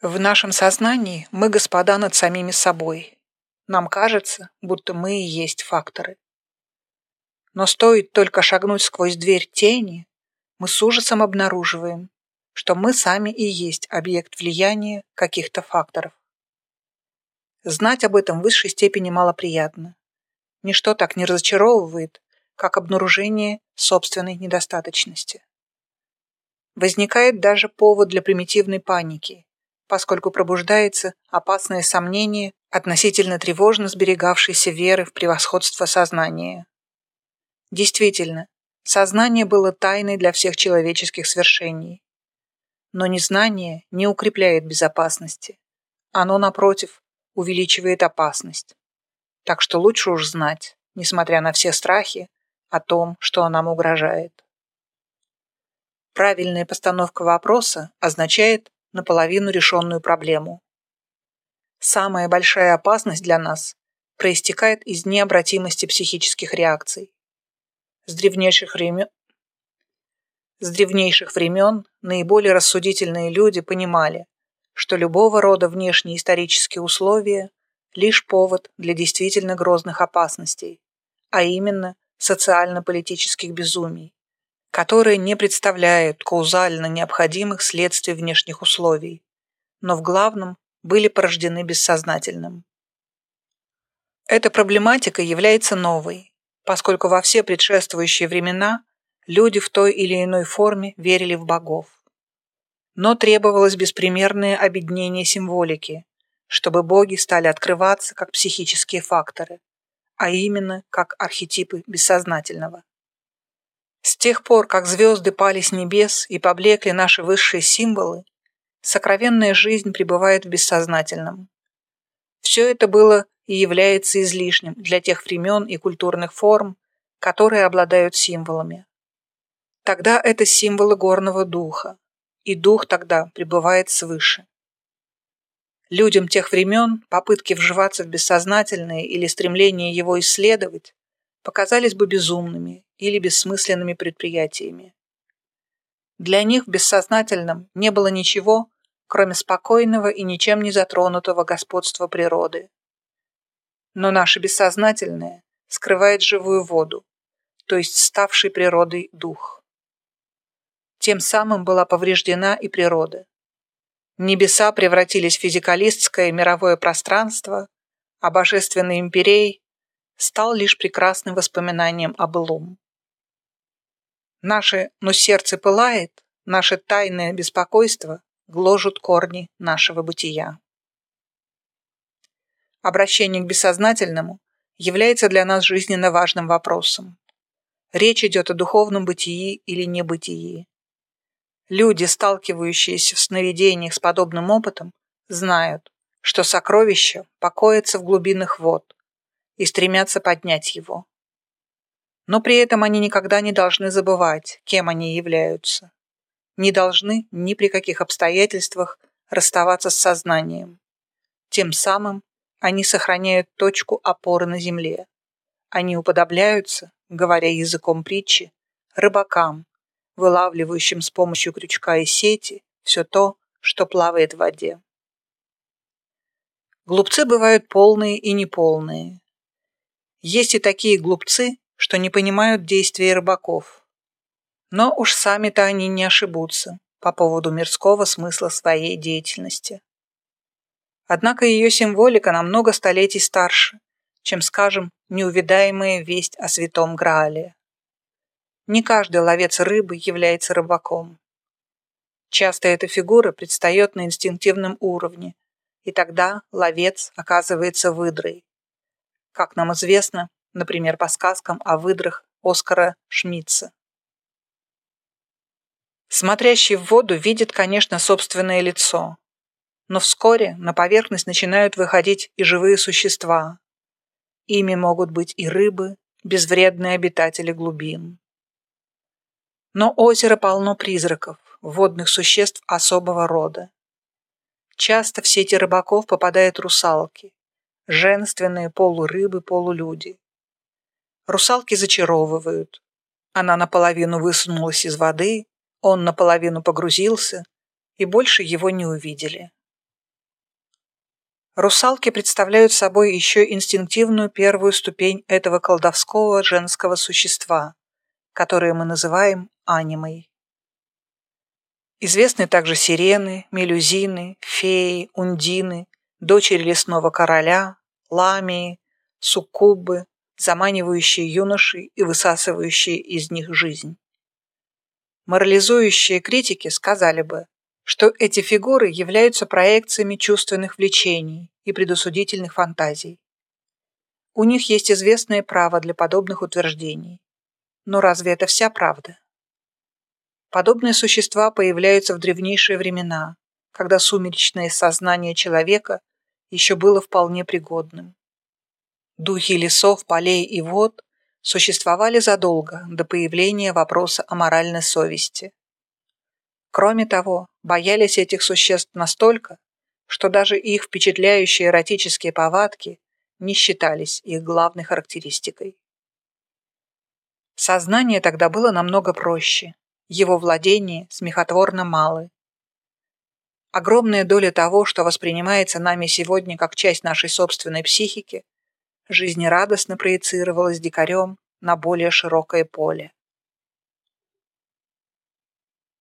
В нашем сознании мы господа над самими собой. Нам кажется, будто мы и есть факторы. Но стоит только шагнуть сквозь дверь тени, мы с ужасом обнаруживаем, что мы сами и есть объект влияния каких-то факторов. Знать об этом в высшей степени малоприятно. Ничто так не разочаровывает, как обнаружение собственной недостаточности. Возникает даже повод для примитивной паники, поскольку пробуждается опасное сомнение относительно тревожно сберегавшейся веры в превосходство сознания. Действительно, сознание было тайной для всех человеческих свершений. Но незнание не укрепляет безопасности. Оно, напротив, увеличивает опасность. Так что лучше уж знать, несмотря на все страхи, о том, что нам угрожает. Правильная постановка вопроса означает наполовину решенную проблему. Самая большая опасность для нас проистекает из необратимости психических реакций. С древнейших времен, с древнейших времен наиболее рассудительные люди понимали, что любого рода внешние исторические условия – лишь повод для действительно грозных опасностей, а именно социально-политических безумий, которые не представляют каузально необходимых следствий внешних условий, но в главном были порождены бессознательным. Эта проблематика является новой, поскольку во все предшествующие времена люди в той или иной форме верили в богов. Но требовалось беспримерное объединение символики, чтобы боги стали открываться как психические факторы, а именно как архетипы бессознательного. С тех пор, как звезды пали с небес и поблекли наши высшие символы, сокровенная жизнь пребывает в бессознательном. Все это было и является излишним для тех времен и культурных форм, которые обладают символами. Тогда это символы горного духа, и дух тогда пребывает свыше. Людям тех времен попытки вживаться в бессознательное или стремление его исследовать показались бы безумными или бессмысленными предприятиями. Для них в бессознательном не было ничего, кроме спокойного и ничем не затронутого господства природы. Но наше бессознательное скрывает живую воду, то есть ставший природой дух. Тем самым была повреждена и природа. Небеса превратились в физикалистское мировое пространство, а божественный имперей стал лишь прекрасным воспоминанием о былом. Наше «но сердце пылает», наше тайное беспокойство гложут корни нашего бытия. Обращение к бессознательному является для нас жизненно важным вопросом. Речь идет о духовном бытии или небытии. Люди, сталкивающиеся в сновидениях с подобным опытом, знают, что сокровище покоится в глубинах вод и стремятся поднять его. Но при этом они никогда не должны забывать, кем они являются. Не должны ни при каких обстоятельствах расставаться с сознанием. Тем самым они сохраняют точку опоры на земле. Они уподобляются, говоря языком притчи, рыбакам, вылавливающим с помощью крючка и сети все то, что плавает в воде. Глупцы бывают полные и неполные. Есть и такие глупцы, что не понимают действий рыбаков. Но уж сами-то они не ошибутся по поводу мирского смысла своей деятельности. Однако ее символика намного столетий старше, чем, скажем, неувидаемая весть о святом Граале. Не каждый ловец рыбы является рыбаком. Часто эта фигура предстает на инстинктивном уровне, и тогда ловец оказывается выдрой. Как нам известно, например, по сказкам о выдрах Оскара Шмидца. Смотрящий в воду видит, конечно, собственное лицо, но вскоре на поверхность начинают выходить и живые существа. Ими могут быть и рыбы, безвредные обитатели глубин. Но озеро полно призраков, водных существ особого рода. Часто в сети рыбаков попадают русалки, женственные полурыбы, полулюди. Русалки зачаровывают. Она наполовину высунулась из воды, он наполовину погрузился, и больше его не увидели. Русалки представляют собой еще инстинктивную первую ступень этого колдовского женского существа, которое мы называем анимой. Известны также сирены, мелюзины, феи, ундины, дочери лесного короля, ламии, суккубы, заманивающие юношей и высасывающие из них жизнь. Морализующие критики сказали бы, что эти фигуры являются проекциями чувственных влечений и предусудительных фантазий. У них есть известное право для подобных утверждений. Но разве это вся правда? Подобные существа появляются в древнейшие времена, когда сумеречное сознание человека еще было вполне пригодным. Духи лесов, полей и вод существовали задолго до появления вопроса о моральной совести. Кроме того, боялись этих существ настолько, что даже их впечатляющие эротические повадки не считались их главной характеристикой. Сознание тогда было намного проще, его владения смехотворно малы. Огромная доля того, что воспринимается нами сегодня как часть нашей собственной психики, жизнерадостно проецировалась дикарем на более широкое поле.